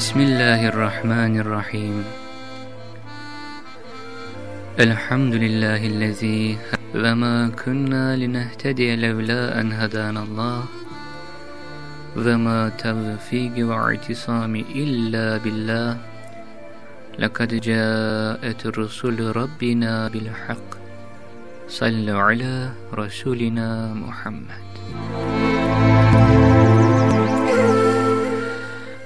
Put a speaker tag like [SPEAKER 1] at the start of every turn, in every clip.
[SPEAKER 1] بسم الله الرحمن الرحيم. الحمد لله الذي وما كنا لنهتدي لولا أن هدانا الله. وما توفيق واعتصام إلا بالله. لقد جاءت رسل ربنا بالحق. صلوا على رسولنا محمد.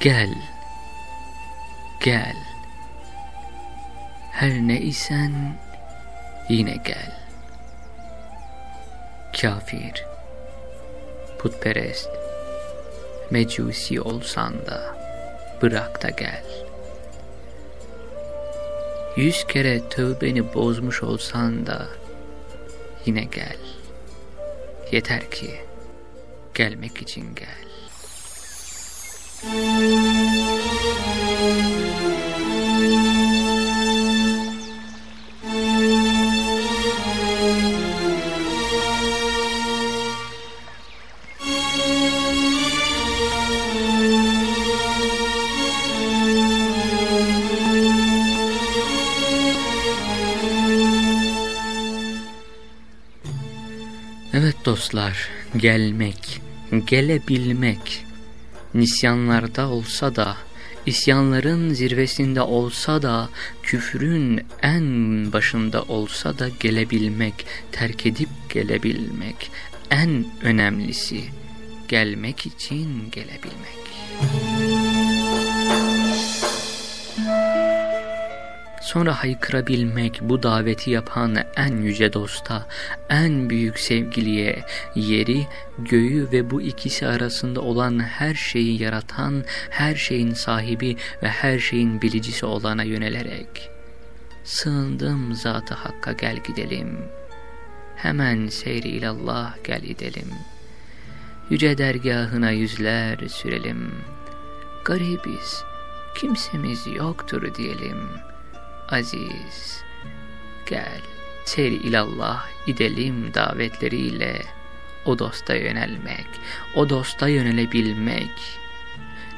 [SPEAKER 1] Gel, gel. Her ne isen yine gel. Kafir, putperest, mecusi olsan da bırak da gel. Yüz kere tövbeni bozmuş olsan da yine gel. Yeter ki gelmek için gel. Gelmek, gelebilmek, nisyanlarda olsa da, isyanların zirvesinde olsa da, küfrün en başında olsa da gelebilmek, terk edip gelebilmek, en önemlisi gelmek için gelebilmek. Sonra haykırabilmek bu daveti yapan en yüce dosta, en büyük sevgiliye, yeri, göğü ve bu ikisi arasında olan her şeyi yaratan, her şeyin sahibi ve her şeyin bilicisi olana yönelerek, sığındım zatı hakka gel gidelim, hemen seyri ilallah gel gidelim, yüce dergahına yüzler sürelim, garibiz, kimsemiz yoktur diyelim.'' Aziz, gel, seyri ilallah gidelim davetleriyle. O dosta yönelmek, o dosta yönelebilmek.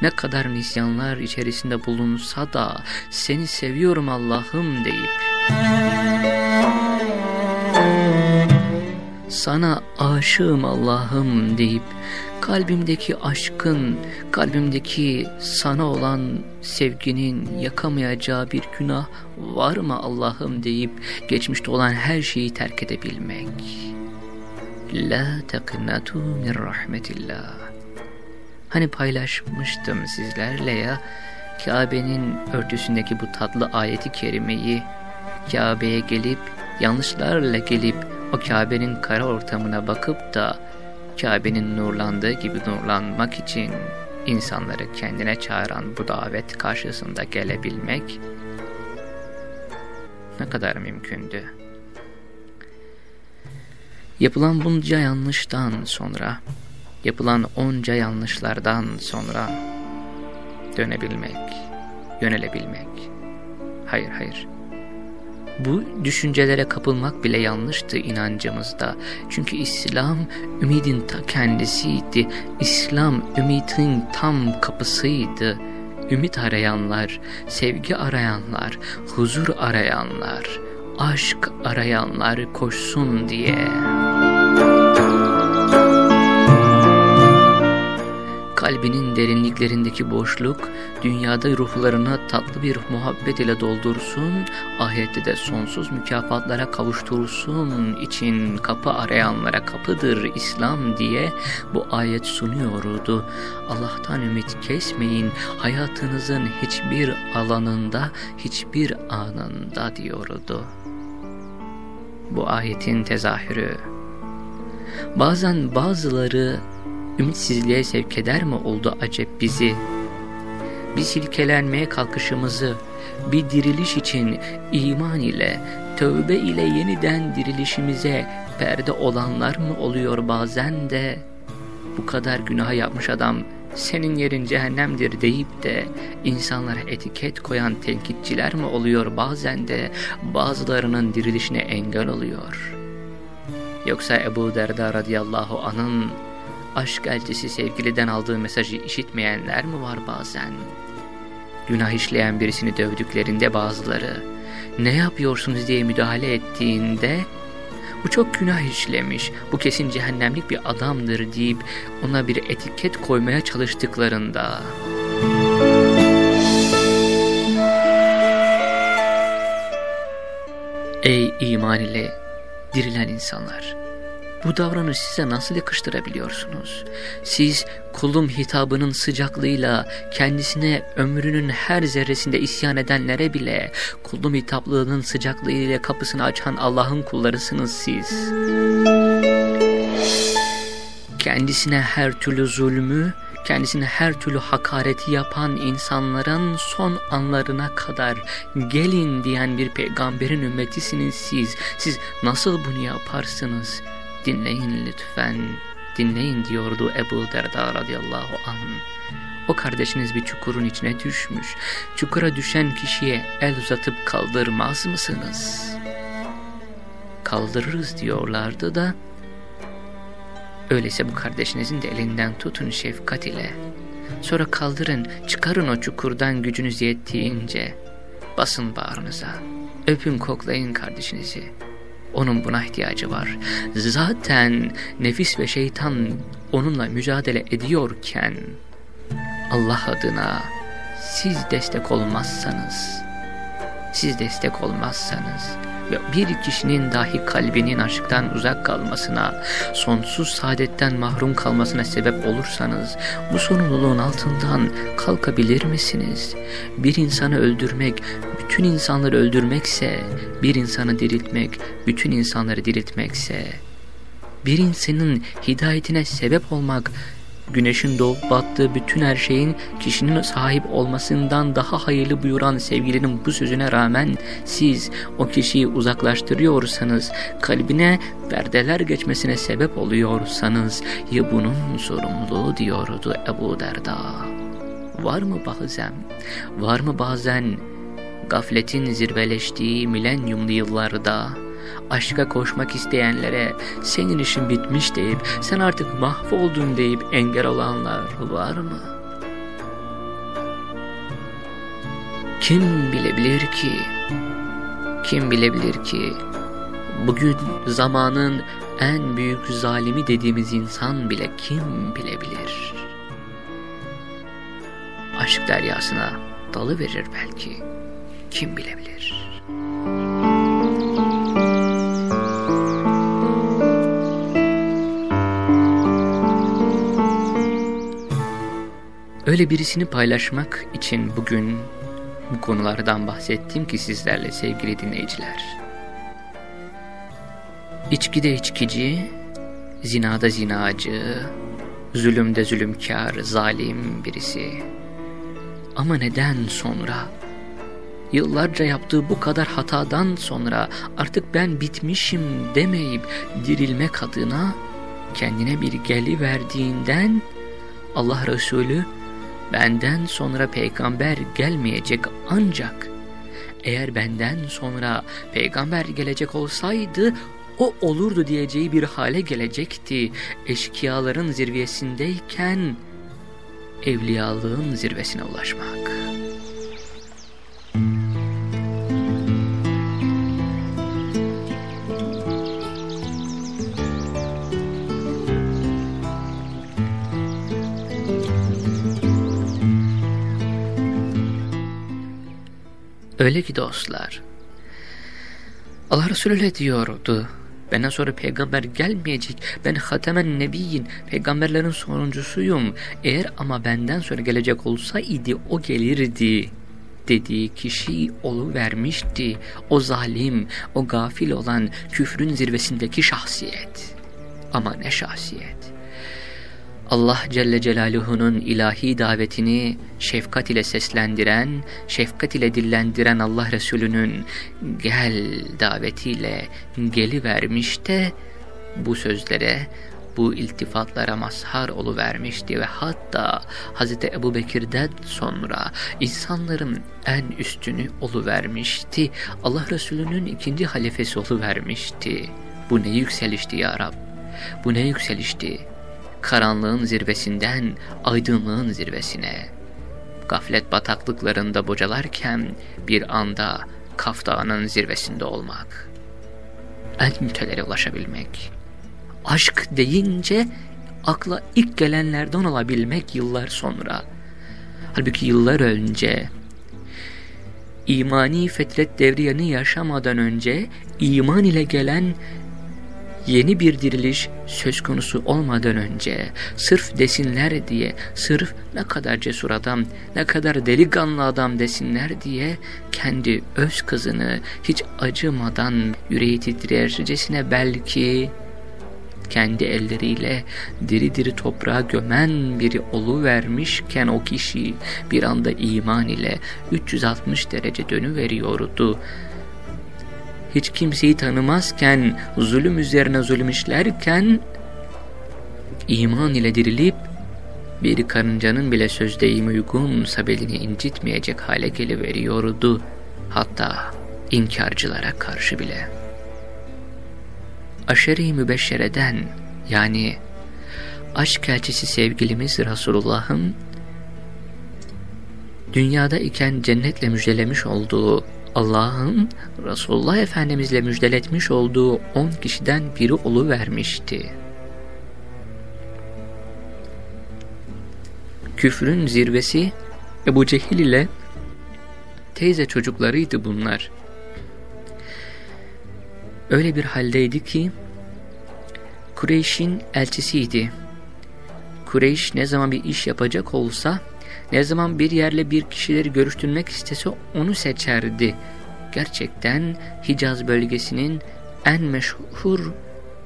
[SPEAKER 1] Ne kadar nisyanlar içerisinde bulunsa da seni seviyorum Allah'ım deyip. Sana aşığım Allah'ım deyip kalbimdeki aşkın, kalbimdeki sana olan sevginin yakamayacağı bir günah var mı Allah'ım deyip geçmişte olan her şeyi terk edebilmek. La teqnatu min rahmetillah. Hani paylaşmıştım sizlerle ya, Kabe'nin örtüsündeki bu tatlı ayeti kerimeyi, Kabe'ye gelip, yanlışlarla gelip o Kabe'nin kara ortamına bakıp da Kabe'nin nurlandığı gibi nurlanmak için insanları kendine çağıran bu davet karşısında gelebilmek ne kadar mümkündü. Yapılan bunca yanlıştan sonra, yapılan onca yanlışlardan sonra dönebilmek, yönelebilmek. Hayır hayır. Bu düşüncelere kapılmak bile yanlıştı inancımızda. Çünkü İslam ümidin ta kendisiydi. İslam ümidin tam kapısıydı. Ümit arayanlar, sevgi arayanlar, huzur arayanlar, aşk arayanlar koşsun diye. Kalbinin derinliklerindeki boşluk, dünyada ruhlarına tatlı bir muhabbet ile doldursun, ahirette de sonsuz mükafatlara kavuştursun için kapı arayanlara kapıdır İslam diye bu ayet sunuyordu. Allah'tan ümit kesmeyin, hayatınızın hiçbir alanında, hiçbir anında diyordu. Bu ayetin tezahürü. Bazen bazıları ümitsizliğe sevk eder mi oldu acep bizi? Bir silkelenmeye kalkışımızı, bir diriliş için iman ile, tövbe ile yeniden dirilişimize perde olanlar mı oluyor bazen de? Bu kadar günah yapmış adam senin yerin cehennemdir deyip de insanlara etiket koyan tenkitçiler mi oluyor bazen de bazılarının dirilişine engel oluyor? Yoksa Ebu Derda radıyallahu anın aşk elçisi sevgiliden aldığı mesajı işitmeyenler mi var bazen? Günah işleyen birisini dövdüklerinde bazıları, ne yapıyorsunuz diye müdahale ettiğinde, bu çok günah işlemiş, bu kesin cehennemlik bir adamdır deyip ona bir etiket koymaya çalıştıklarında... Ey iman ile dirilen insanlar! Bu davranış size nasıl yakıştırabiliyorsunuz? Siz kulum hitabının sıcaklığıyla kendisine ömrünün her zerresinde isyan edenlere bile kulum hitaplığının sıcaklığıyla kapısını açan Allah'ın kullarısınız siz. Kendisine her türlü zulmü, kendisine her türlü hakareti yapan insanların son anlarına kadar gelin diyen bir peygamberin ümmetisiniz siz. Siz nasıl bunu yaparsınız? Dinleyin lütfen, dinleyin diyordu Ebu Derda radıyallahu anh. O kardeşiniz bir çukurun içine düşmüş. Çukura düşen kişiye el uzatıp kaldırmaz mısınız? Kaldırırız diyorlardı da, öyleyse bu kardeşinizin de elinden tutun şefkat ile. Sonra kaldırın, çıkarın o çukurdan gücünüz yettiğince. Basın bağrınıza, öpün koklayın kardeşinizi. Onun buna ihtiyacı var. Zaten nefis ve şeytan onunla mücadele ediyorken Allah adına siz destek olmazsanız, siz destek olmazsanız ve bir kişinin dahi kalbinin aşktan uzak kalmasına, sonsuz saadetten mahrum kalmasına sebep olursanız bu sorumluluğun altından kalkabilir misiniz? Bir insanı öldürmek bütün insanları öldürmekse, bir insanı diriltmek bütün insanları diriltmekse, bir insanın hidayetine sebep olmak güneşin doğup battığı bütün her şeyin kişinin sahip olmasından daha hayırlı buyuran sevgilinin bu sözüne rağmen siz o kişiyi uzaklaştırıyorsanız, kalbine perdeler geçmesine sebep oluyorsanız ya bunun sorumluluğu diyordu Ebu Derda. Var mı bazen, var mı bazen gafletin zirveleştiği milenyumlu yıllarda aşka koşmak isteyenlere senin işin bitmiş deyip sen artık mahvoldun deyip engel olanlar var mı? Kim bilebilir ki, kim bilebilir ki bugün zamanın en büyük zalimi dediğimiz insan bile kim bilebilir? Aşk deryasına dalı verir belki, kim bilebilir? Öyle birisini paylaşmak için bugün bu konulardan bahsettim ki sizlerle sevgili dinleyiciler. İçkide içkici, zinada zinacı, zulümde zulümkar, zalim birisi. Ama neden sonra? Yıllarca yaptığı bu kadar hatadan sonra artık ben bitmişim demeyip dirilmek adına kendine bir geli verdiğinden Allah Resulü benden sonra peygamber gelmeyecek ancak eğer benden sonra peygamber gelecek olsaydı o olurdu diyeceği bir hale gelecekti. Eşkıyaların zirvesindeyken evliyalığın zirvesine ulaşmak. Öyle ki dostlar, Allah Resulü diyordu. Benden sonra peygamber gelmeyecek. Ben hatemen nebiyin, peygamberlerin sonuncusuyum. Eğer ama benden sonra gelecek olsaydı o gelirdi dediği kişi vermişti. O zalim, o gafil olan küfrün zirvesindeki şahsiyet. Ama ne şahsiyet? Allah Celle Celaluhu'nun ilahi davetini şefkat ile seslendiren, şefkat ile dillendiren Allah Resulü'nün gel davetiyle gelivermiş de bu sözlere, bu iltifatlara mazhar vermişti ve hatta Hz. Ebu Bekir'den sonra insanların en üstünü vermişti. Allah Resulü'nün ikinci halifesi vermişti. Bu ne yükselişti ya Rab, bu ne yükselişti karanlığın zirvesinden aydınlığın zirvesine, gaflet bataklıklarında bocalarken bir anda Kaf Dağı'nın zirvesinde olmak, en mütelere ulaşabilmek, aşk deyince akla ilk gelenlerden olabilmek yıllar sonra. Halbuki yıllar önce imani fetret devriyeni yaşamadan önce iman ile gelen yeni bir diriliş söz konusu olmadan önce sırf desinler diye, sırf ne kadar cesur adam, ne kadar delikanlı adam desinler diye kendi öz kızını hiç acımadan yüreği titreyercesine belki kendi elleriyle diri diri toprağa gömen biri vermişken o kişi bir anda iman ile 360 derece dönüveriyordu hiç kimseyi tanımazken, zulüm üzerine zulüm işlerken, iman ile dirilip, bir karıncanın bile sözdeyim uygunsa belini incitmeyecek hale geliveriyordu. Hatta inkarcılara karşı bile. Aşeri mübeşşereden yani aşk elçisi sevgilimiz Resulullah'ın dünyada iken cennetle müjdelemiş olduğu Allah'ın Resulullah Efendimizle müjdeletmiş olduğu on kişiden biri vermişti. Küfrün zirvesi Ebu Cehil ile teyze çocuklarıydı bunlar. Öyle bir haldeydi ki Kureyş'in elçisiydi. Kureyş ne zaman bir iş yapacak olsa ne zaman bir yerle bir kişileri görüştürmek istese onu seçerdi. Gerçekten Hicaz bölgesinin en meşhur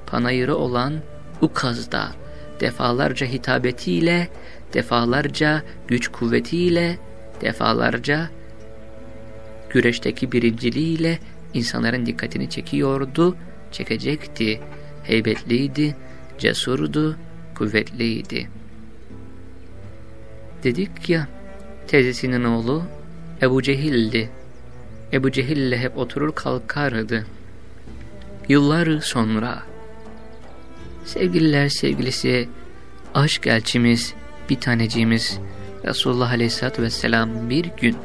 [SPEAKER 1] panayırı olan Ukaz'da defalarca hitabetiyle, defalarca güç kuvvetiyle, defalarca güreşteki birinciliğiyle insanların dikkatini çekiyordu, çekecekti. Heybetliydi, cesurdu, kuvvetliydi. Dedik ya, teyzesinin oğlu Ebu Cehil'di. Ebu Cehil'le hep oturur kalkardı. Yıllar sonra, sevgililer sevgilisi, aşk elçimiz, bir taneciğimiz Resulullah Aleyhisselatü Vesselam bir gün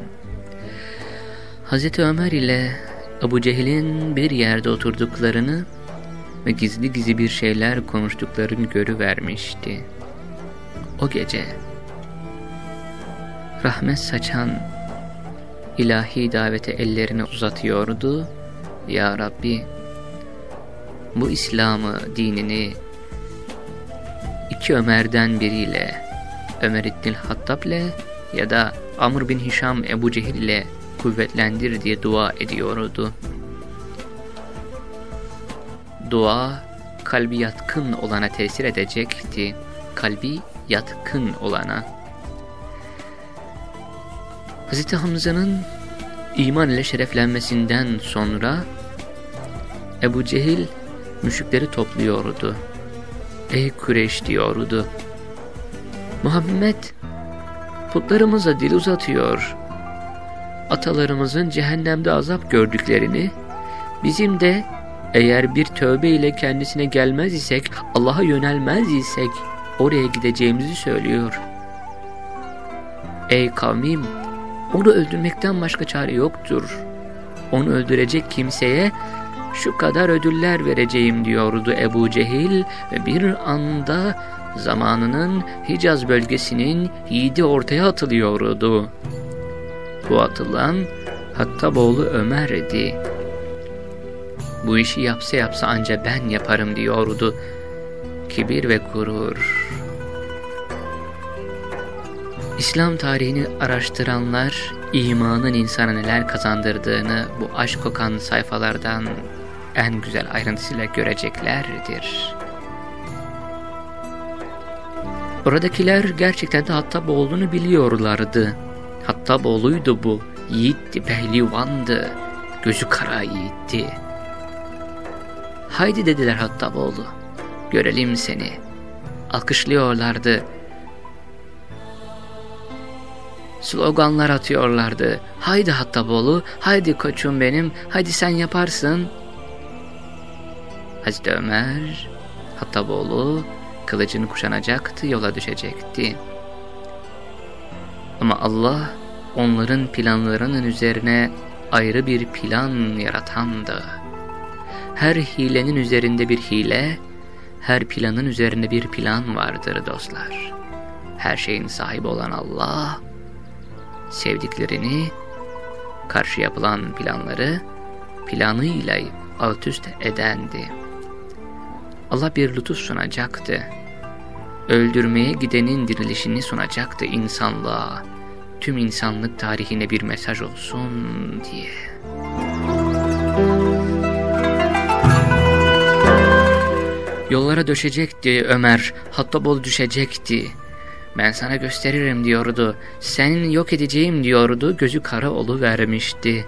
[SPEAKER 1] Hazreti Ömer ile Ebu Cehil'in bir yerde oturduklarını ve gizli gizli bir şeyler konuştuklarını görüvermişti. O gece rahmet saçan ilahi davete ellerini uzatıyordu. Ya Rabbi bu İslam'ı, dinini iki Ömer'den biriyle Ömer İbnül Hattab'le ya da Amr bin Hişam Ebu Cehil ile kuvvetlendir diye dua ediyordu. Dua kalbi yatkın olana tesir edecekti. Kalbi yatkın olana. Hz. Hamza'nın iman ile şereflenmesinden sonra Ebu Cehil müşrikleri topluyordu. Ey Kureyş diyordu. Muhammed putlarımıza dil uzatıyor. Atalarımızın cehennemde azap gördüklerini, bizim de eğer bir tövbe ile kendisine gelmez isek, Allah'a yönelmez isek oraya gideceğimizi söylüyor. Ey kavmim, onu öldürmekten başka çare yoktur. Onu öldürecek kimseye şu kadar ödüller vereceğim diyordu Ebu Cehil ve bir anda zamanının Hicaz bölgesinin yiğidi ortaya atılıyordu. Bu atılan Hattaboğlu Ömer'di. Bu işi yapsa yapsa anca ben yaparım diyordu. Kibir ve gurur. İslam tarihini araştıranlar imanın insana neler kazandırdığını bu aşk kokan sayfalardan en güzel ayrıntısıyla göreceklerdir. Oradakiler gerçekten de Hattaboğlu'nu biliyorlardı. Hattaboğlu'ydu bu, yiğitti, pehlivandı, gözü kara yiğitti. Haydi dediler Hattaboğlu, görelim seni. Alkışlıyorlardı. Sloganlar atıyorlardı. Haydi Hattaboğlu, haydi koçum benim, haydi sen yaparsın. Hazreti Ömer, Hattaboğlu kılıcını kuşanacaktı, yola düşecekti. Ama Allah onların planlarının üzerine ayrı bir plan yaratandı. Her hilenin üzerinde bir hile, her planın üzerinde bir plan vardır dostlar. Her şeyin sahibi olan Allah, sevdiklerini, karşı yapılan planları planıyla alt üst edendi. Allah bir lütuf sunacaktı. Öldürmeye gidenin dirilişini sunacaktı insanlığa. Tüm insanlık tarihine bir mesaj olsun diye. Yollara döşecekti Ömer, hatta bol düşecekti. Ben sana gösteririm diyordu, senin yok edeceğim diyordu, gözü kara vermişti.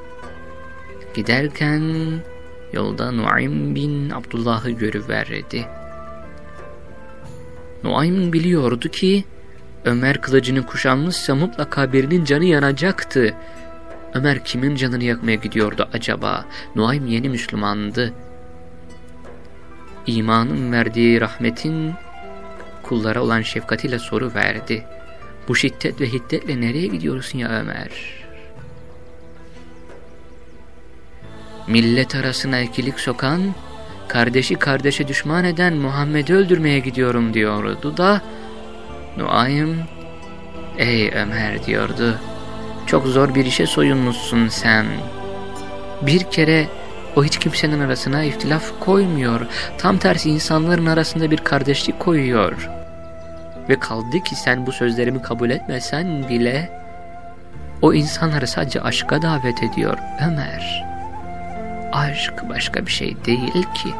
[SPEAKER 1] Giderken Yolda Nuaym bin Abdullah'ı görüverdi. Nuaym biliyordu ki Ömer kılıcını kuşanmışsa mutlaka birinin canı yanacaktı. Ömer kimin canını yakmaya gidiyordu acaba? Nuaym yeni Müslümandı. İmanın verdiği rahmetin kullara olan şefkatiyle soru verdi. Bu şiddet ve hiddetle nereye gidiyorsun ya Ömer?'' millet arasına ikilik sokan, kardeşi kardeşe düşman eden Muhammed'i öldürmeye gidiyorum diyordu da, Nuaym, ey Ömer diyordu, çok zor bir işe soyunmuşsun sen. Bir kere o hiç kimsenin arasına iftilaf koymuyor, tam tersi insanların arasında bir kardeşlik koyuyor. Ve kaldı ki sen bu sözlerimi kabul etmesen bile, o insanları sadece aşka davet ediyor Ömer.'' aşk başka bir şey değil ki.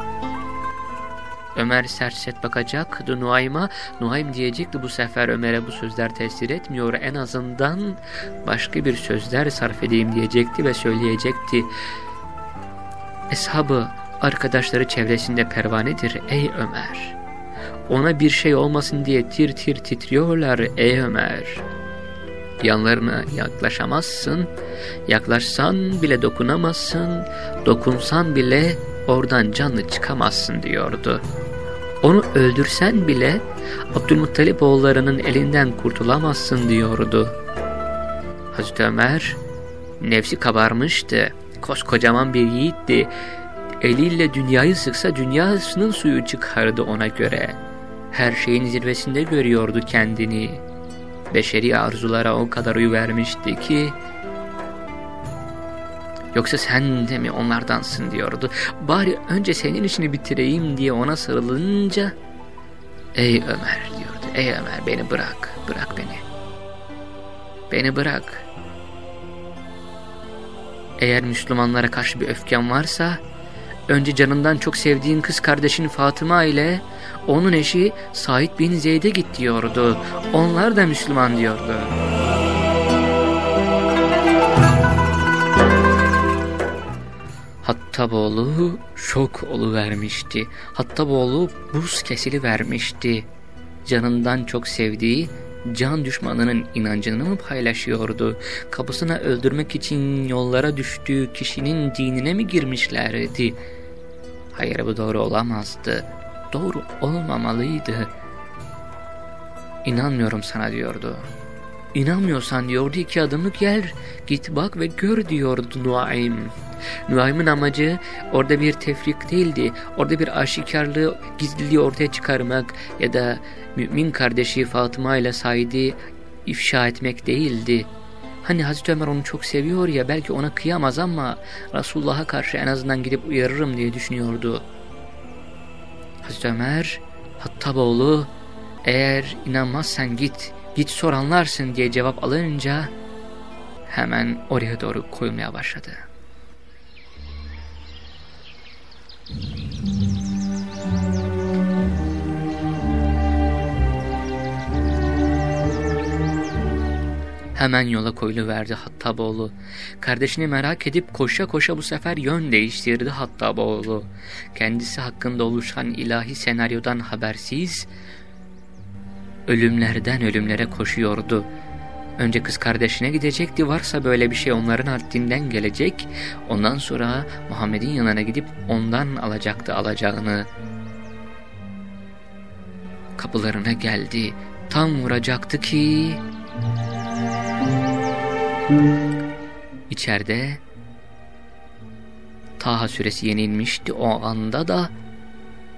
[SPEAKER 1] Ömer sert bakacaktı Nuaym'a. Nuaym diyecekti bu sefer Ömer'e bu sözler tesir etmiyor. En azından başka bir sözler sarf edeyim diyecekti ve söyleyecekti. Eshabı, arkadaşları çevresinde pervanedir ey Ömer. Ona bir şey olmasın diye tir tir titriyorlar ey Ömer.'' yanlarına yaklaşamazsın, yaklaşsan bile dokunamazsın, dokunsan bile oradan canlı çıkamazsın diyordu. Onu öldürsen bile Abdülmuttalip oğullarının elinden kurtulamazsın diyordu. Hazreti Ömer nefsi kabarmıştı, koskocaman bir yiğitti, eliyle dünyayı sıksa dünyasının suyu çıkardı ona göre. Her şeyin zirvesinde görüyordu kendini.'' beşeri arzulara o kadar uyu vermişti ki Yoksa sen de mi onlardansın diyordu. Bari önce senin işini bitireyim diye ona sarılınca Ey Ömer diyordu. Ey Ömer beni bırak. Bırak beni. Beni bırak. Eğer Müslümanlara karşı bir öfken varsa önce canından çok sevdiğin kız kardeşin Fatıma ile onun eşi Said bin Zeyd'e git diyordu. Onlar da Müslüman diyordu. Hattaboğlu şok Hatta Hattaboğlu buz kesili vermişti. Canından çok sevdiği can düşmanının inancını mı paylaşıyordu? Kapısına öldürmek için yollara düştüğü kişinin dinine mi girmişlerdi? Hayır bu doğru olamazdı. Doğru olmamalıydı. İnanmıyorum sana diyordu. İnanmıyorsan diyordu iki adımlık gel, git bak ve gör diyordu Nuaym. Nuaym'ın amacı orada bir tefrik değildi. Orada bir aşikarlığı, gizliliği ortaya çıkarmak ya da mümin kardeşi Fatıma ile Said'i ifşa etmek değildi. Hani Hazreti Ömer onu çok seviyor ya belki ona kıyamaz ama Resulullah'a karşı en azından gidip uyarırım diye düşünüyordu. Hazreti Ömer, Hattaboğlu eğer inanmazsan git, git sor anlarsın diye cevap alınca hemen oraya doğru koyulmaya başladı. Hemen yola koyuluverdi Hattaboğlu. Kardeşini merak edip koşa koşa bu sefer yön değiştirdi Hattaboğlu. Kendisi hakkında oluşan ilahi senaryodan habersiz, ölümlerden ölümlere koşuyordu. Önce kız kardeşine gidecekti varsa böyle bir şey onların haddinden gelecek. Ondan sonra Muhammed'in yanına gidip ondan alacaktı alacağını. Kapılarına geldi. Tam vuracaktı ki... İçeride Taha suresi yenilmişti o anda da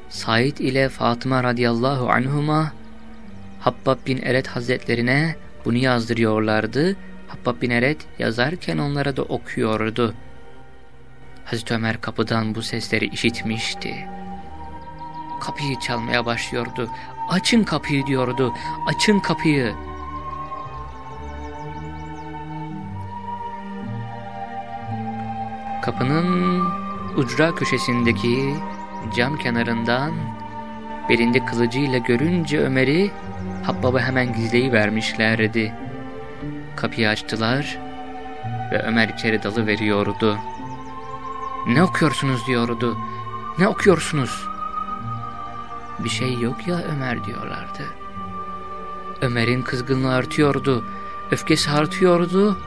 [SPEAKER 1] Said ile Fatıma radıyallahu anhuma Habbab bin Eret hazretlerine bunu yazdırıyorlardı. Habbab bin Eret yazarken onlara da okuyordu. Hazreti Ömer kapıdan bu sesleri işitmişti. Kapıyı çalmaya başlıyordu. Açın kapıyı diyordu. Açın kapıyı. Kapının ucra köşesindeki cam kenarından belinde kılıcıyla görünce Ömer'i Habbab'ı hemen gizleyivermişlerdi. Kapıyı açtılar ve Ömer içeri dalı veriyordu. Ne okuyorsunuz diyordu. Ne okuyorsunuz? Bir şey yok ya Ömer diyorlardı. Ömer'in kızgınlığı artıyordu. Öfkesi artıyordu.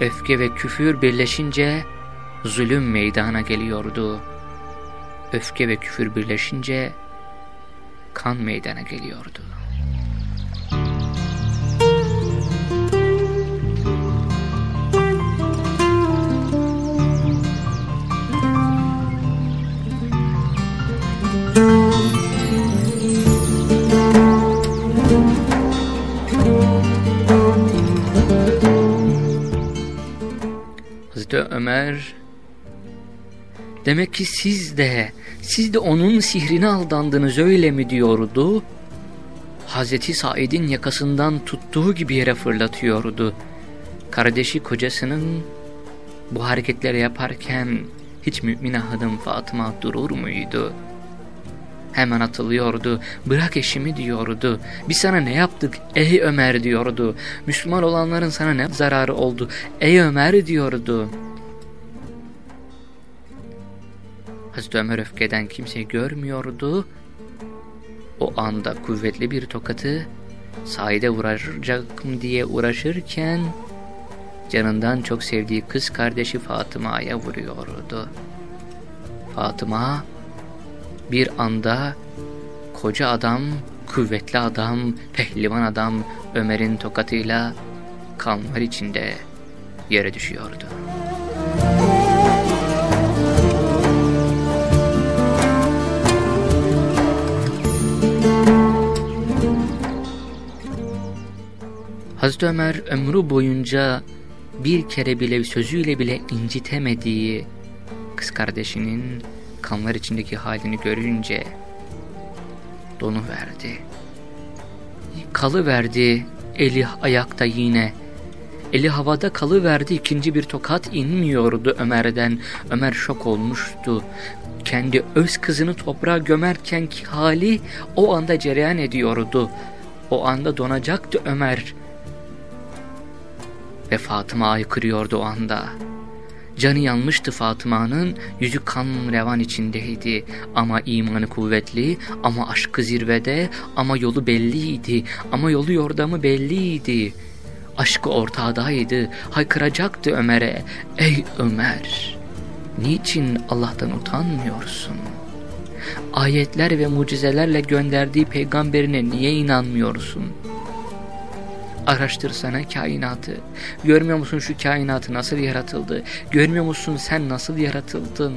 [SPEAKER 1] Öfke ve küfür birleşince zulüm meydana geliyordu. Öfke ve küfür birleşince kan meydana geliyordu. Hazreti Ömer Demek ki siz de, siz de onun sihrine aldandınız öyle mi diyordu? Hazreti Said'in yakasından tuttuğu gibi yere fırlatıyordu. Kardeşi kocasının bu hareketleri yaparken hiç mümine hanım Fatıma durur muydu? Hemen atılıyordu. Bırak eşimi diyordu. Biz sana ne yaptık ey Ömer diyordu. Müslüman olanların sana ne zararı oldu ey Ömer diyordu. Hazreti Ömer öfkeden kimseyi görmüyordu. O anda kuvvetli bir tokatı Said'e vuracak mı diye uğraşırken canından çok sevdiği kız kardeşi Fatıma'ya vuruyordu. Fatıma bir anda koca adam, kuvvetli adam, pehlivan adam Ömer'in tokatıyla kanlar içinde yere düşüyordu. Hazreti Ömer ömrü boyunca bir kere bile sözüyle bile incitemediği kız kardeşinin kanlar içindeki halini görünce donu verdi. Kalı verdi eli ayakta yine. Eli havada kalı verdi ikinci bir tokat inmiyordu Ömer'den. Ömer şok olmuştu. Kendi öz kızını toprağa gömerken hali o anda cereyan ediyordu. O anda donacaktı Ömer ve Fatıma aykırıyordu o anda. Canı yanmıştı Fatıma'nın, yüzü kan revan içindeydi. Ama imanı kuvvetli, ama aşkı zirvede, ama yolu belliydi, ama yolu yordamı belliydi. Aşkı ortağdaydı, haykıracaktı Ömer'e. Ey Ömer! Niçin Allah'tan utanmıyorsun? Ayetler ve mucizelerle gönderdiği peygamberine niye inanmıyorsun? Araştırsana kainatı. Görmüyor musun şu kainatı nasıl yaratıldı? Görmüyor musun sen nasıl yaratıldın?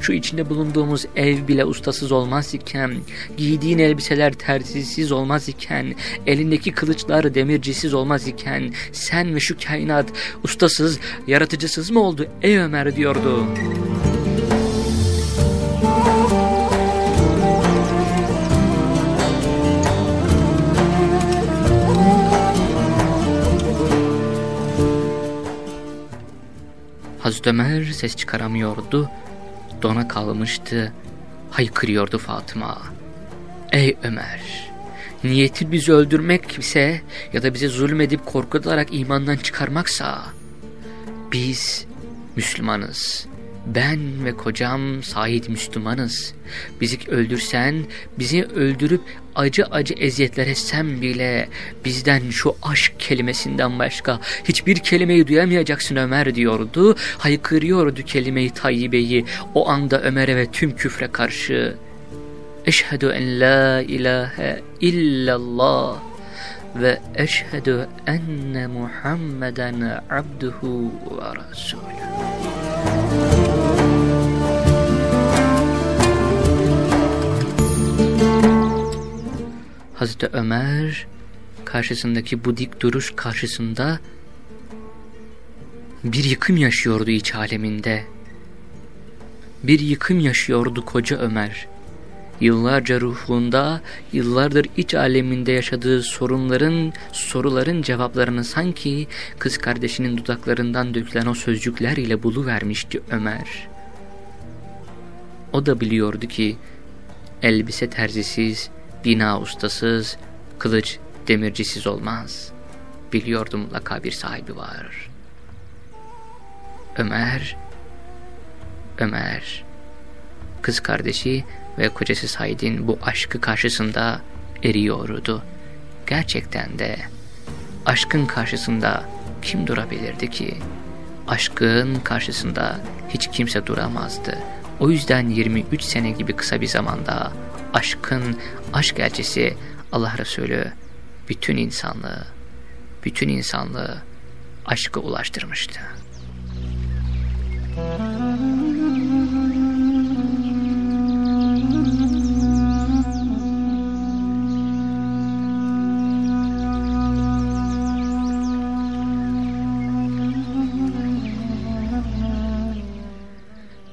[SPEAKER 1] Şu içinde bulunduğumuz ev bile ustasız olmaz iken, giydiğin elbiseler terzisiz olmaz iken, elindeki kılıçlar demircisiz olmaz iken, sen ve şu kainat ustasız, yaratıcısız mı oldu ey Ömer diyordu. Hazreti Ömer ses çıkaramıyordu dona kalmıştı, haykırıyordu Fatıma. Ey Ömer! Niyeti bizi öldürmek ise ya da bize zulmedip korkutarak imandan çıkarmaksa biz Müslümanız. Ben ve kocam Said Müslümanız. Bizi öldürsen, bizi öldürüp acı acı eziyetler etsen bile bizden şu aşk kelimesinden başka hiçbir kelimeyi duyamayacaksın Ömer diyordu. Haykırıyordu kelimeyi tayyibeyi o anda Ömer'e ve tüm küfre karşı. Eşhedü en la ilahe illallah ve eşhedü enne Muhammeden abduhu ve resulü. Hazreti Ömer karşısındaki bu dik duruş karşısında bir yıkım yaşıyordu iç aleminde. Bir yıkım yaşıyordu koca Ömer. Yıllarca ruhunda, yıllardır iç aleminde yaşadığı sorunların, soruların cevaplarını sanki kız kardeşinin dudaklarından dökülen o sözcükler ile buluvermişti Ömer. O da biliyordu ki elbise terzisiz, bina ustasız, kılıç demircisiz olmaz. Biliyordum mutlaka bir sahibi var. Ömer, Ömer, kız kardeşi ve kocası Said'in bu aşkı karşısında eriyordu. Gerçekten de aşkın karşısında kim durabilirdi ki? Aşkın karşısında hiç kimse duramazdı. O yüzden 23 sene gibi kısa bir zamanda aşkın aşk elçisi Allah Resulü bütün insanlığı, bütün insanlığı aşkı ulaştırmıştı.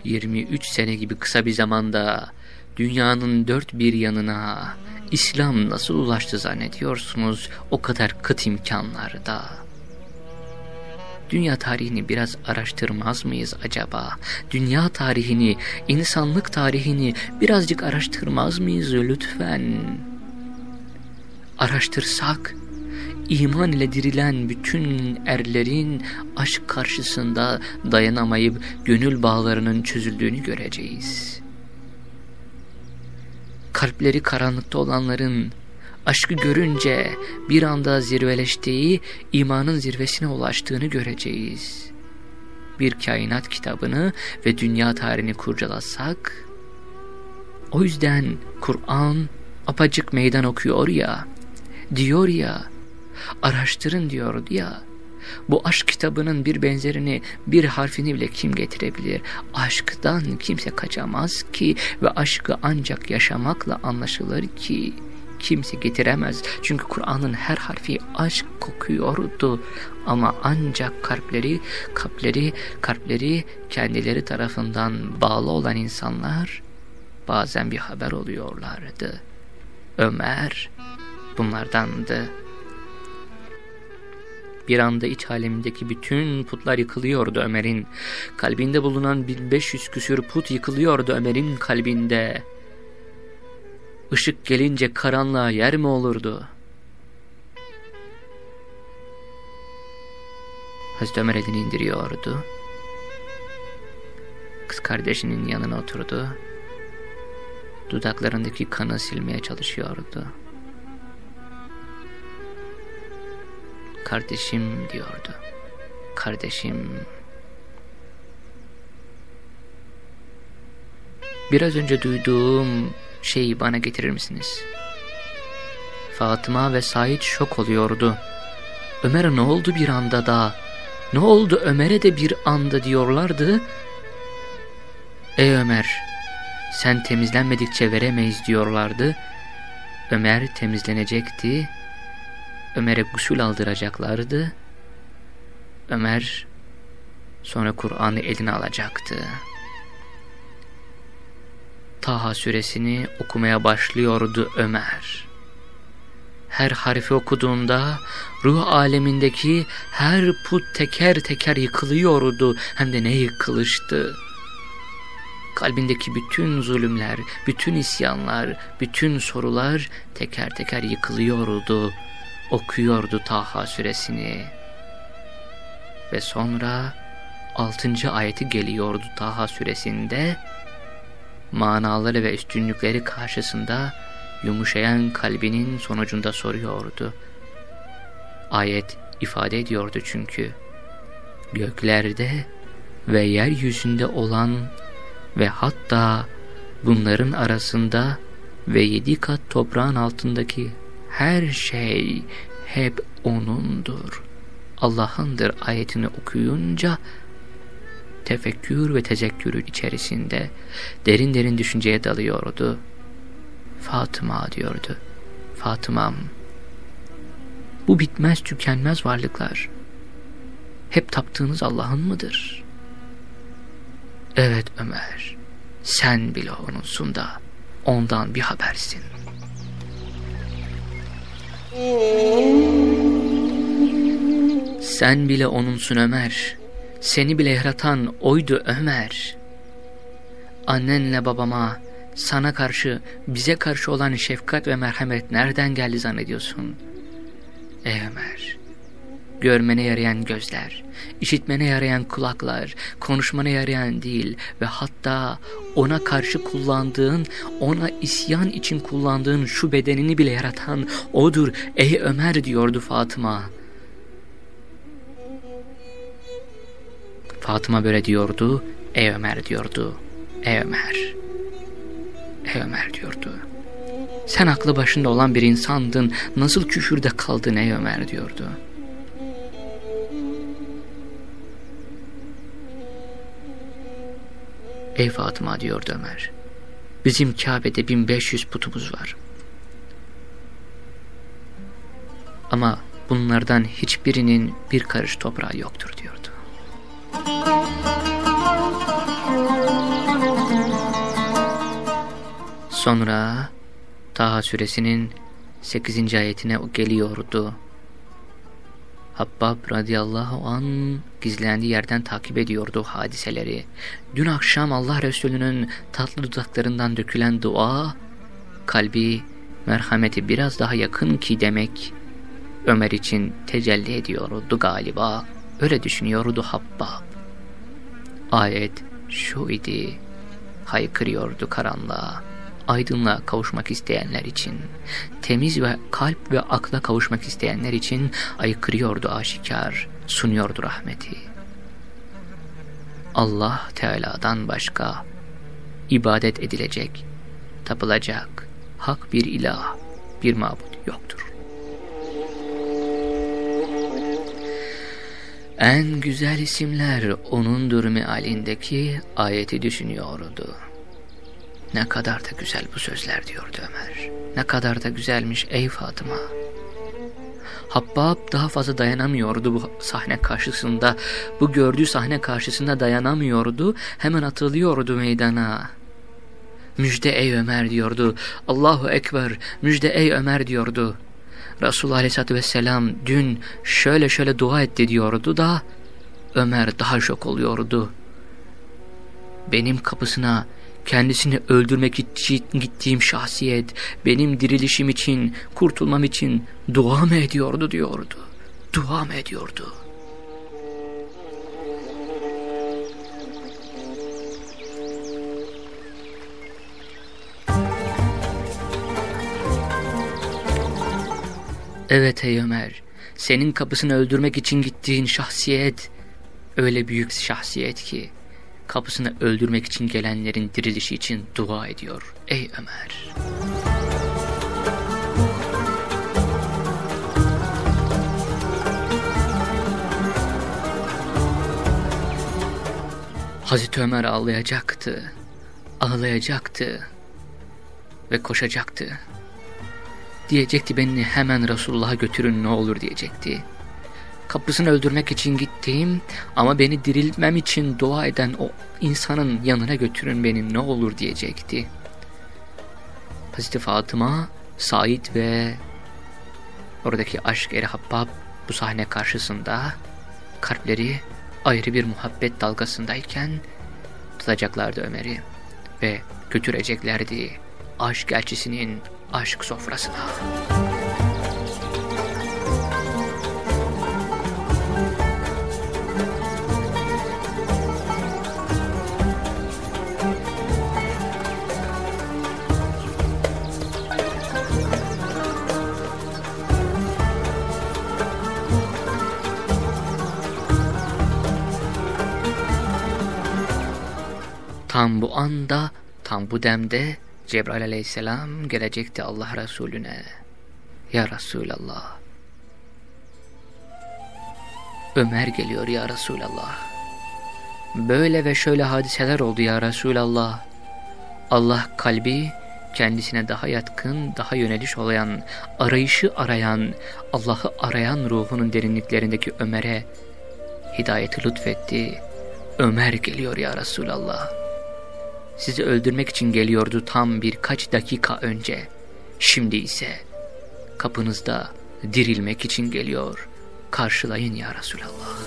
[SPEAKER 1] 23 sene gibi kısa bir zamanda dünyanın dört bir yanına İslam nasıl ulaştı zannediyorsunuz o kadar kıt imkanlarda? Dünya tarihini biraz araştırmaz mıyız acaba? Dünya tarihini, insanlık tarihini birazcık araştırmaz mıyız lütfen? Araştırsak iman ile dirilen bütün erlerin aşk karşısında dayanamayıp gönül bağlarının çözüldüğünü göreceğiz. Kalpleri karanlıkta olanların aşkı görünce bir anda zirveleştiği, imanın zirvesine ulaştığını göreceğiz. Bir kainat kitabını ve dünya tarihini kurcalasak, o yüzden Kur'an apacık meydan okuyor ya, diyor ya, araştırın diyordu ya. Bu aşk kitabının bir benzerini, bir harfini bile kim getirebilir? Aşktan kimse kaçamaz ki ve aşkı ancak yaşamakla anlaşılır ki kimse getiremez. Çünkü Kur'an'ın her harfi aşk kokuyordu. Ama ancak kalpleri, kalpleri, kalpleri kendileri tarafından bağlı olan insanlar bazen bir haber oluyorlardı. Ömer bunlardandı. Bir anda iç alemindeki bütün putlar yıkılıyordu Ömer'in. Kalbinde bulunan 1500 küsür put yıkılıyordu Ömer'in kalbinde. Işık gelince karanlığa yer mi olurdu? Hazreti Ömer elini indiriyordu. kardeşinin yanına oturdu. Dudaklarındaki kanı silmeye çalışıyordu. Kardeşim diyordu. Kardeşim. Biraz önce duyduğum şeyi bana getirir misiniz? Fatıma ve Said şok oluyordu. Ömer'e ne oldu bir anda da? Ne oldu Ömer'e de bir anda diyorlardı. Ey Ömer, sen temizlenmedikçe veremeyiz diyorlardı. Ömer temizlenecekti. Ömer'e gusül aldıracaklardı. Ömer sonra Kur'an'ı eline alacaktı. Taha suresini okumaya başlıyordu Ömer. Her harfi okuduğunda ruh alemindeki her put teker teker yıkılıyordu hem de ne yıkılıştı. Kalbindeki bütün zulümler, bütün isyanlar, bütün sorular teker teker yıkılıyordu. Okuyordu Taha suresini. Ve sonra altıncı ayeti geliyordu Taha suresinde. Manaları ve üstünlükleri karşısında yumuşayan kalbinin sonucunda soruyordu. Ayet ifade ediyordu çünkü. Göklerde ve yeryüzünde olan ve hatta bunların arasında ve yedi kat toprağın altındaki her şey hep O'nundur. Allah'ındır ayetini okuyunca tefekkür ve tezekkürün içerisinde derin derin düşünceye dalıyordu. Fatıma diyordu. Fatımam. Bu bitmez tükenmez varlıklar. Hep taptığınız Allah'ın mıdır? Evet Ömer. Sen bile onunsun da ondan bir habersin. Sen bile onunsun Ömer. Seni bile yaratan oydu Ömer. Annenle babama, sana karşı, bize karşı olan şefkat ve merhamet nereden geldi zannediyorsun? Ey Ömer! Görmene yarayan gözler, işitmene yarayan kulaklar, konuşmana yarayan dil ve hatta ona karşı kullandığın, ona isyan için kullandığın şu bedenini bile yaratan odur ey Ömer diyordu Fatıma. Fatıma böyle diyordu, ey Ömer diyordu, ey Ömer, ey Ömer diyordu. Sen aklı başında olan bir insandın, nasıl küfürde kaldın ey Ömer diyordu. Ey Fatıma diyordu Ömer. Bizim Kabe'de 1500 putumuz var. Ama bunlardan hiçbirinin bir karış toprağı yoktur diyordu. Sonra Taha suresinin 8. ayetine geliyordu. Habbab radıyallahu an gizlendiği yerden takip ediyordu hadiseleri. Dün akşam Allah Resulü'nün tatlı dudaklarından dökülen dua, kalbi merhameti biraz daha yakın ki demek Ömer için tecelli ediyordu galiba. Öyle düşünüyordu Habbab. Ayet şu idi, haykırıyordu karanlığa aydınlığa kavuşmak isteyenler için, temiz ve kalp ve akla kavuşmak isteyenler için aykırıyordu aşikar, sunuyordu rahmeti. Allah Teala'dan başka ibadet edilecek, tapılacak, hak bir ilah, bir mabut yoktur. En güzel isimler onundur mealindeki ayeti düşünüyordu. Ne kadar da güzel bu sözler diyordu Ömer. Ne kadar da güzelmiş ey Fatıma. Habbab daha fazla dayanamıyordu bu sahne karşısında. Bu gördüğü sahne karşısında dayanamıyordu. Hemen atılıyordu meydana. Müjde ey Ömer diyordu. Allahu Ekber müjde ey Ömer diyordu. Resulullah Aleyhisselatü Vesselam dün şöyle şöyle dua etti diyordu da Ömer daha şok oluyordu. Benim kapısına Kendisini öldürmek için gittiğim şahsiyet benim dirilişim için, kurtulmam için dua mı ediyordu diyordu. Dua mı ediyordu? Evet ey Ömer, senin kapısını öldürmek için gittiğin şahsiyet öyle büyük şahsiyet ki kapısını öldürmek için gelenlerin dirilişi için dua ediyor. Ey Ömer! Hazreti Ömer ağlayacaktı, ağlayacaktı ve koşacaktı. Diyecekti beni hemen Resulullah'a götürün ne olur diyecekti. Kapısını öldürmek için gittiğim ama beni diriltmem için dua eden o insanın yanına götürün beni ne olur diyecekti. Hazreti Fatıma, Said ve oradaki aşk eri Habbab bu sahne karşısında kalpleri ayrı bir muhabbet dalgasındayken tutacaklardı Ömer'i ve götüreceklerdi aşk elçisinin aşk sofrasına. Tam bu anda, tam bu demde Cebrail aleyhisselam gelecekti Allah Resulüne. Ya Resulallah. Ömer geliyor ya Resulallah. Böyle ve şöyle hadiseler oldu ya Resulallah. Allah kalbi kendisine daha yatkın, daha yöneliş olayan, arayışı arayan, Allah'ı arayan ruhunun derinliklerindeki Ömer'e hidayeti lütfetti. Ömer geliyor ya Resulallah sizi öldürmek için geliyordu tam birkaç dakika önce. Şimdi ise kapınızda dirilmek için geliyor. Karşılayın ya Resulallah.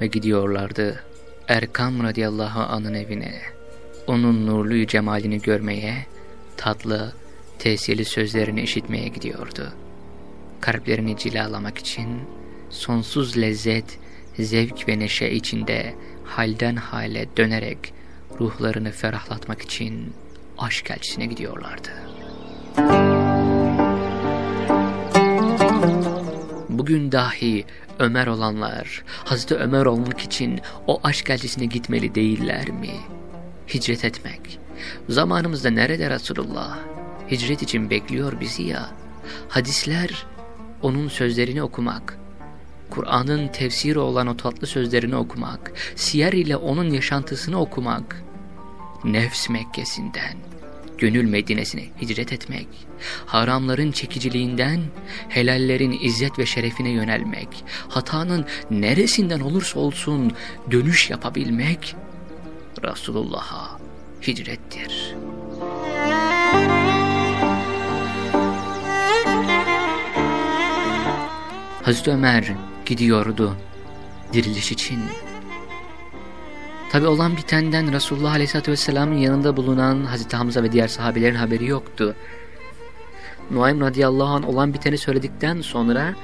[SPEAKER 1] Ve gidiyorlardı Erkam radıyallahu anın evine. Onun nurlu cemalini görmeye, tatlı, tesirli sözlerini işitmeye gidiyordu. Kalplerini cilalamak için sonsuz lezzet, zevk ve neşe içinde halden hale dönerek ruhlarını ferahlatmak için aşk elçisine gidiyorlardı. Bugün dahi Ömer olanlar, Hazreti Ömer olmak için o aşk elçisine gitmeli değiller mi? Hicret etmek. Zamanımızda nerede Resulullah? Hicret için bekliyor bizi ya. Hadisler, onun sözlerini okumak, Kur'an'ın tefsiri olan o tatlı sözlerini okumak, siyer ile onun yaşantısını okumak, nefs Mekke'sinden, gönül Medine'sine hicret etmek, haramların çekiciliğinden helallerin izzet ve şerefine yönelmek, hatanın neresinden olursa olsun dönüş yapabilmek, Resulullah'a hicrettir. Hazreti Ömer gidiyordu diriliş için. Tabi olan bitenden Resulullah Aleyhisselatü Vesselam'ın yanında bulunan Hazreti Hamza ve diğer sahabelerin haberi yoktu. Nuaym radıyallahu anh olan biteni söyledikten sonra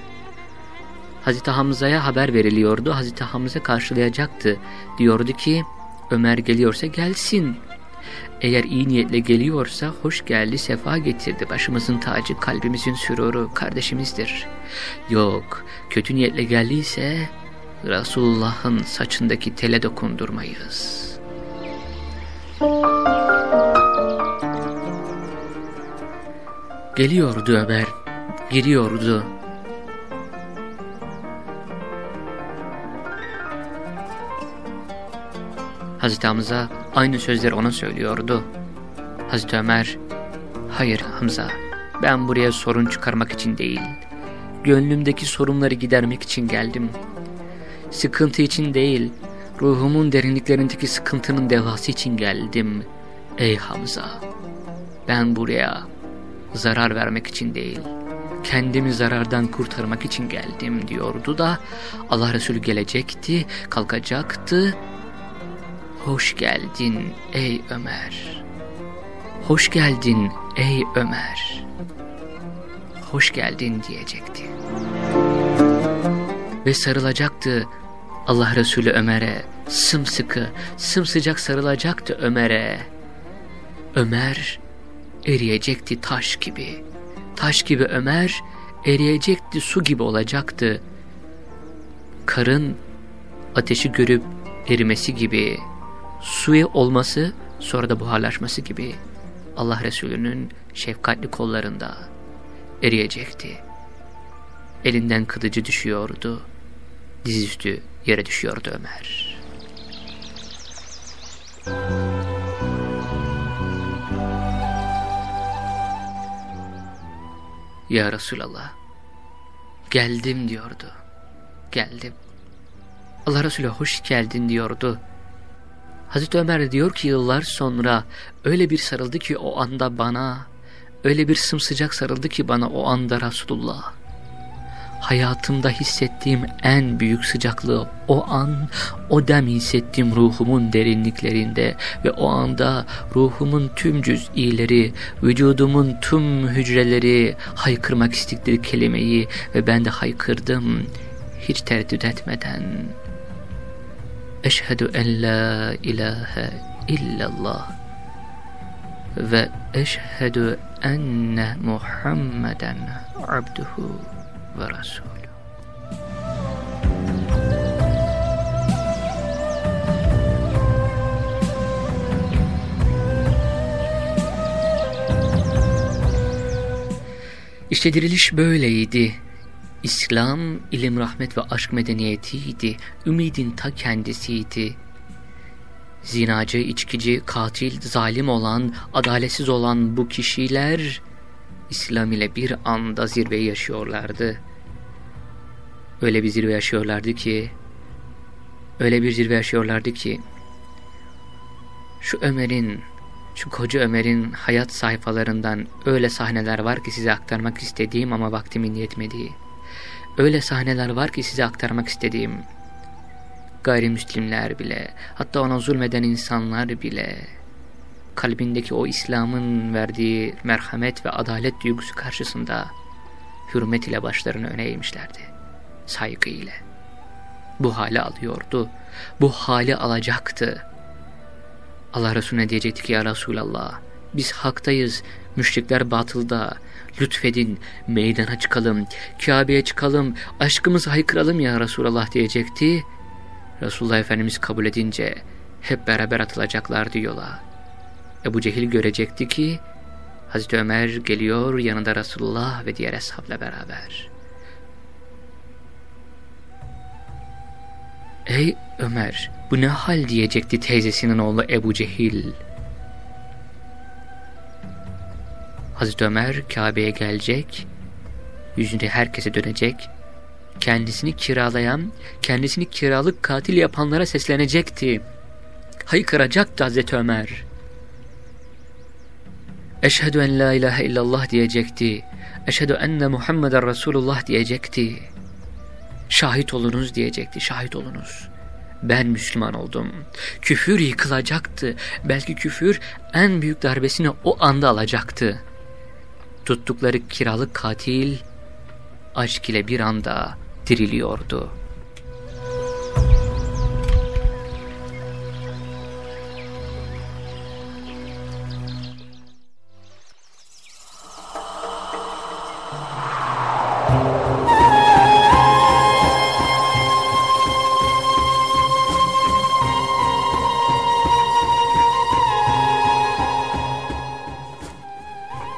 [SPEAKER 1] Hazreti Hamza'ya haber veriliyordu. Hazreti Hamza karşılayacaktı. Diyordu ki Ömer geliyorsa gelsin. Eğer iyi niyetle geliyorsa hoş geldi, sefa getirdi. Başımızın tacı, kalbimizin süruru, kardeşimizdir. Yok, kötü niyetle geldiyse Resulullah'ın saçındaki tele dokundurmayız. Geliyordu Ömer, giriyordu. Hazreti Hamza aynı sözleri ona söylüyordu. Hazreti Ömer, hayır Hamza, ben buraya sorun çıkarmak için değil, gönlümdeki sorunları gidermek için geldim. Sıkıntı için değil, ruhumun derinliklerindeki sıkıntının devası için geldim. Ey Hamza, ben buraya zarar vermek için değil, kendimi zarardan kurtarmak için geldim diyordu da Allah Resulü gelecekti, kalkacaktı hoş geldin ey Ömer. Hoş geldin ey Ömer. Hoş geldin diyecekti. Ve sarılacaktı Allah Resulü Ömer'e sımsıkı, sımsıcak sarılacaktı Ömer'e. Ömer eriyecekti taş gibi. Taş gibi Ömer eriyecekti, su gibi olacaktı. Karın ateşi görüp erimesi gibi, suya olması sonra da buharlaşması gibi Allah Resulü'nün şefkatli kollarında eriyecekti. Elinden kılıcı düşüyordu, dizüstü yere düşüyordu Ömer. Ya Resulallah, geldim diyordu. Geldim. Allah Resulü hoş geldin diyordu. Hazreti Ömer diyor ki yıllar sonra öyle bir sarıldı ki o anda bana, öyle bir sımsıcak sarıldı ki bana o anda Resulullah hayatımda hissettiğim en büyük sıcaklığı o an, o dem hissettim ruhumun derinliklerinde ve o anda ruhumun tüm cüz'ileri, vücudumun tüm hücreleri haykırmak istikleri kelimeyi ve ben de haykırdım hiç tereddüt etmeden. Eşhedü en la ilahe illallah ve eşhedü enne Muhammeden abduhu ve Resulü. İşte diriliş böyleydi. İslam, ilim, rahmet ve aşk medeniyetiydi. Ümidin ta kendisiydi. Zinacı, içkici, katil, zalim olan, adaletsiz olan bu kişiler İslam ile bir anda zirveyi yaşıyorlardı. Öyle bir zirve yaşıyorlardı ki, öyle bir zirve yaşıyorlardı ki, şu Ömer'in, şu koca Ömer'in hayat sayfalarından öyle sahneler var ki size aktarmak istediğim ama vaktimin yetmediği. Öyle sahneler var ki size aktarmak istediğim. Gayrimüslimler bile, hatta ona zulmeden insanlar bile, kalbindeki o İslam'ın verdiği merhamet ve adalet duygusu karşısında hürmet ile başlarını öne eğmişlerdi. Saygı ile. Bu hali alıyordu. Bu hali alacaktı. Allah Resulüne diyecekti ki ya Resulallah biz haktayız, müşrikler batılda. Lütfedin, meydana çıkalım, Kabe'ye çıkalım, aşkımızı haykıralım ya Resulallah diyecekti. Resulullah Efendimiz kabul edince hep beraber atılacaklardı yola. Ebu Cehil görecekti ki Hazreti Ömer geliyor yanında Resulullah ve diğer eshabla beraber. Ey Ömer bu ne hal diyecekti teyzesinin oğlu Ebu Cehil. Hazreti Ömer Kabe'ye gelecek, yüzünü herkese dönecek, kendisini kiralayan, kendisini kiralık katil yapanlara seslenecekti. Haykıracaktı Hazreti Ömer. Eşhedü en la ilahe illallah diyecekti. Eşhedü enne Muhammeden Resulullah diyecekti. Şahit olunuz diyecekti. Şahit olunuz. Ben Müslüman oldum. Küfür yıkılacaktı. Belki küfür en büyük darbesini o anda alacaktı. Tuttukları kiralık katil aşk ile bir anda diriliyordu.''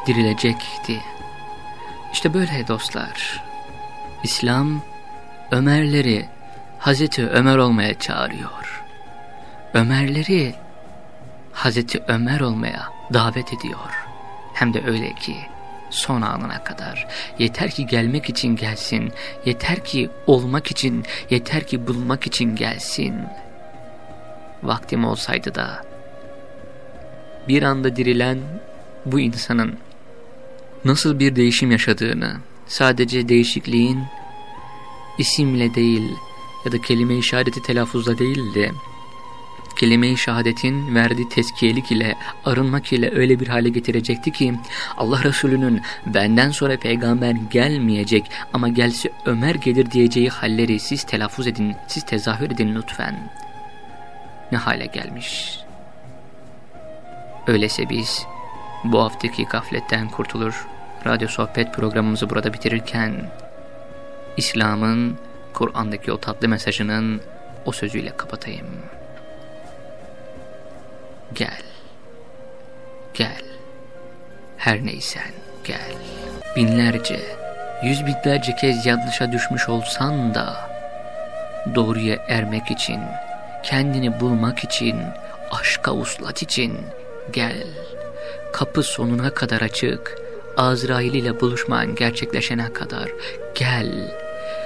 [SPEAKER 1] Dirilecekti. İşte böyle dostlar. İslam Ömerleri Hazreti Ömer olmaya çağırıyor. Ömerleri Hazreti Ömer olmaya davet ediyor. Hem de öyle ki son anına kadar. Yeter ki gelmek için gelsin. Yeter ki olmak için, yeter ki bulmak için gelsin. Vaktim olsaydı da bir anda dirilen bu insanın nasıl bir değişim yaşadığını, sadece değişikliğin isimle değil ya da kelime işareti telaffuzla değil de kelime-i şehadetin verdiği tezkiyelik ile, arınmak ile öyle bir hale getirecekti ki Allah Resulü'nün benden sonra peygamber gelmeyecek ama gelse Ömer gelir diyeceği halleri siz telaffuz edin, siz tezahür edin lütfen. Ne hale gelmiş. Öyleyse biz bu haftaki gafletten kurtulur, radyo sohbet programımızı burada bitirirken İslam'ın Kur'an'daki o tatlı mesajının o sözüyle kapatayım. Gel, gel, her neysen gel. Binlerce, yüz binlerce kez yanlışa düşmüş olsan da doğruya ermek için, kendini bulmak için, aşka uslat için gel. Kapı sonuna kadar açık, Azrail ile buluşman gerçekleşene kadar gel.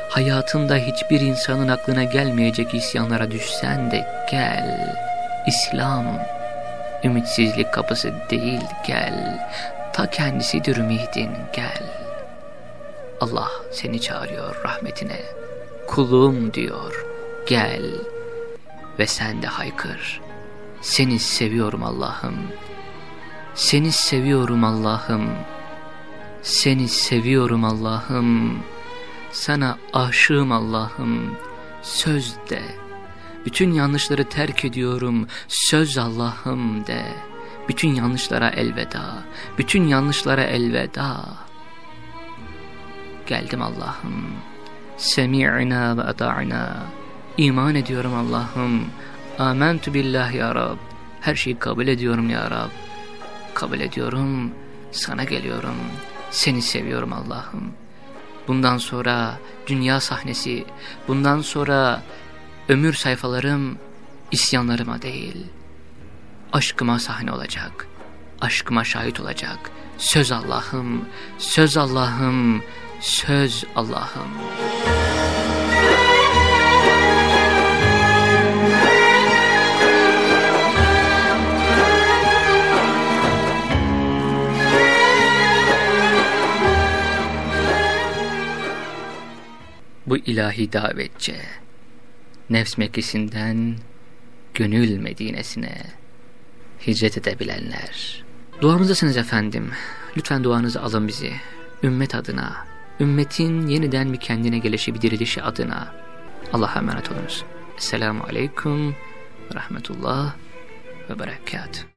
[SPEAKER 1] Hayatında hiçbir insanın aklına gelmeyecek isyanlara düşsen de gel. İslam, ümitsizlik kapısı değil gel. Ta kendisidir ümidin gel. Allah seni çağırıyor rahmetine. Kulum diyor gel. Ve sen de haykır. Seni seviyorum Allah'ım. Seni seviyorum Allah'ım. Seni seviyorum Allah'ım. Sana aşığım Allah'ım. Söz de. Bütün yanlışları terk ediyorum. Söz Allah'ım de. Bütün yanlışlara elveda. Bütün yanlışlara elveda. Geldim Allah'ım. Semi'na ve ata'na. İman ediyorum Allah'ım. Amentu billah ya Rab. Her şeyi kabul ediyorum ya Rab. Kabul ediyorum. Sana geliyorum. Seni seviyorum Allah'ım. Bundan sonra dünya sahnesi, bundan sonra ömür sayfalarım isyanlarıma değil, aşkıma sahne olacak, aşkıma şahit olacak. Söz Allah'ım, söz Allah'ım, söz Allah'ım. Bu ilahi davetçe, nefs Mekkesi'nden gönül Medine'sine hicret edebilenler. Duamızdasınız efendim. Lütfen duanızı alın bizi. Ümmet adına, ümmetin yeniden bir kendine gelişi, bir dirilişi adına. Allah'a emanet olunuz. Esselamu Aleyküm Rahmetullah ve Berekat.